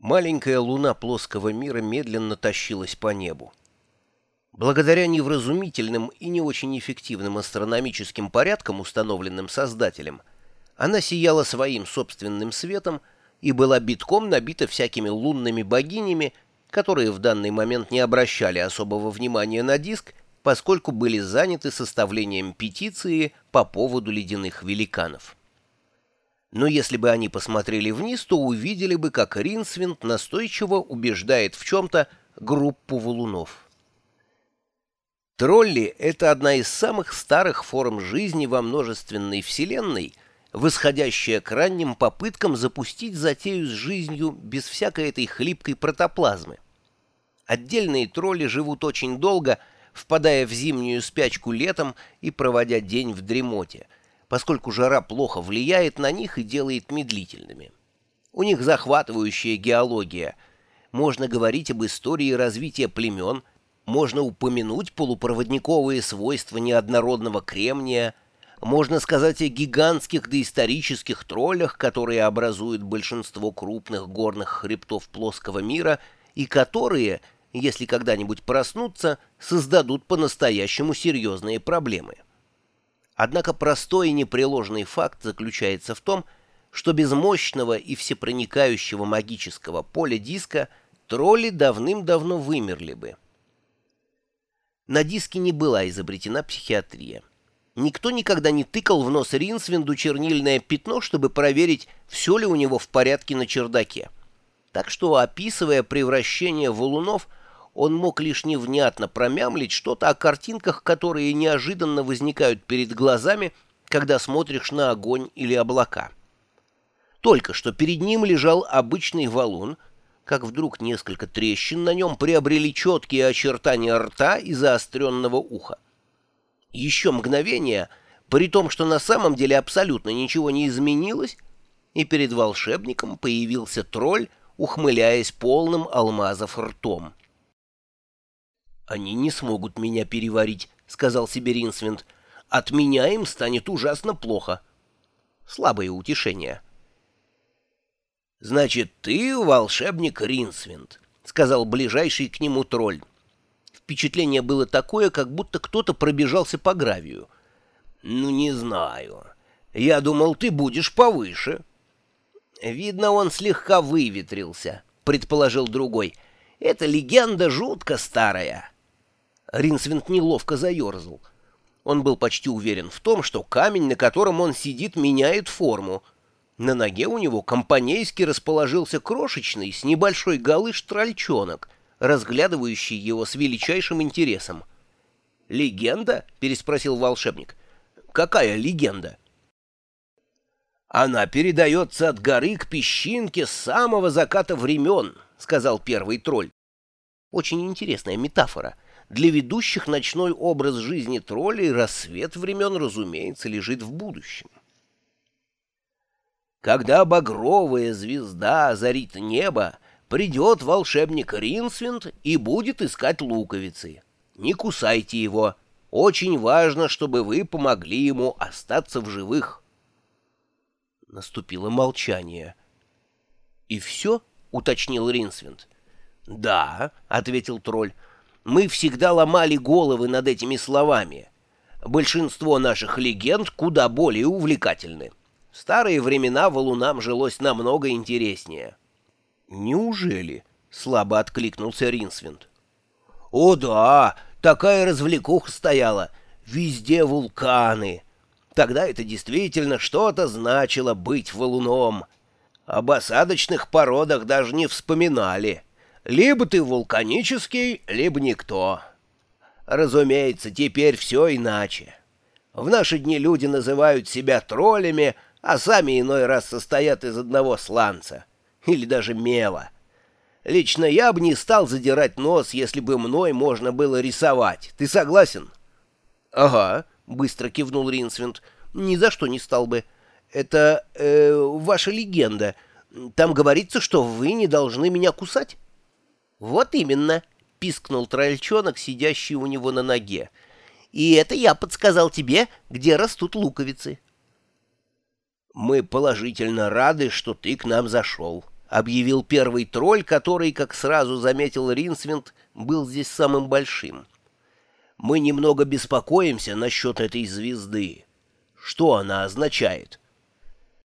Маленькая луна плоского мира медленно тащилась по небу. Благодаря невразумительным и не очень эффективным астрономическим порядкам, установленным Создателем, она сияла своим собственным светом и была битком набита всякими лунными богинями, которые в данный момент не обращали особого внимания на диск, поскольку были заняты составлением петиции по поводу ледяных великанов. Но если бы они посмотрели вниз, то увидели бы, как Ринсвинд настойчиво убеждает в чем-то группу валунов. Тролли — это одна из самых старых форм жизни во множественной вселенной, восходящая к ранним попыткам запустить затею с жизнью без всякой этой хлипкой протоплазмы. Отдельные тролли живут очень долго, впадая в зимнюю спячку летом и проводя день в дремоте — поскольку жара плохо влияет на них и делает медлительными. У них захватывающая геология. Можно говорить об истории развития племен, можно упомянуть полупроводниковые свойства неоднородного кремния, можно сказать о гигантских доисторических троллях, которые образуют большинство крупных горных хребтов плоского мира и которые, если когда-нибудь проснутся, создадут по-настоящему серьезные проблемы. Однако простой и непреложный факт заключается в том, что без мощного и всепроникающего магического поля диска тролли давным-давно вымерли бы. На диске не была изобретена психиатрия. Никто никогда не тыкал в нос Ринсвинду чернильное пятно, чтобы проверить, все ли у него в порядке на чердаке. Так что, описывая превращение валунов, он мог лишь невнятно промямлить что-то о картинках, которые неожиданно возникают перед глазами, когда смотришь на огонь или облака. Только что перед ним лежал обычный валун, как вдруг несколько трещин на нем приобрели четкие очертания рта и заостренного уха. Еще мгновение, при том, что на самом деле абсолютно ничего не изменилось, и перед волшебником появился тролль, ухмыляясь полным алмазов ртом. «Они не смогут меня переварить», — сказал себе Ринсвинд. «От меня им станет ужасно плохо». Слабое утешение. «Значит, ты волшебник Ринсвинд», — сказал ближайший к нему тролль. Впечатление было такое, как будто кто-то пробежался по гравию. «Ну, не знаю. Я думал, ты будешь повыше». «Видно, он слегка выветрился», — предположил другой. «Эта легенда жутко старая». Ринсвинд неловко заерзал. Он был почти уверен в том, что камень, на котором он сидит, меняет форму. На ноге у него компанейски расположился крошечный, с небольшой галыш трольчонок, разглядывающий его с величайшим интересом. «Легенда?» — переспросил волшебник. «Какая легенда?» «Она передается от горы к песчинке с самого заката времен», — сказал первый тролль. Очень интересная метафора — для ведущих ночной образ жизни троллей рассвет времен, разумеется, лежит в будущем. Когда багровая звезда озарит небо, придет волшебник Ринсвинд и будет искать луковицы. Не кусайте его. Очень важно, чтобы вы помогли ему остаться в живых. Наступило молчание. — И все? — уточнил Ринсвинд. — Да, — ответил тролль мы всегда ломали головы над этими словами. Большинство наших легенд куда более увлекательны. В старые времена валунам жилось намного интереснее. «Неужели?» — слабо откликнулся Ринсвинд. «О да, такая развлекуха стояла. Везде вулканы. Тогда это действительно что-то значило быть валуном. Об осадочных породах даже не вспоминали». Либо ты вулканический, либо никто. Разумеется, теперь все иначе. В наши дни люди называют себя троллями, а сами иной раз состоят из одного сланца. Или даже мела. Лично я бы не стал задирать нос, если бы мной можно было рисовать. Ты согласен? — Ага, — быстро кивнул Ринсвинд. — Ни за что не стал бы. Это э, ваша легенда. Там говорится, что вы не должны меня кусать. «Вот именно», — пискнул трольчонок, сидящий у него на ноге. «И это я подсказал тебе, где растут луковицы». «Мы положительно рады, что ты к нам зашел», — объявил первый тролль, который, как сразу заметил Ринсвинд, был здесь самым большим. «Мы немного беспокоимся насчет этой звезды. Что она означает?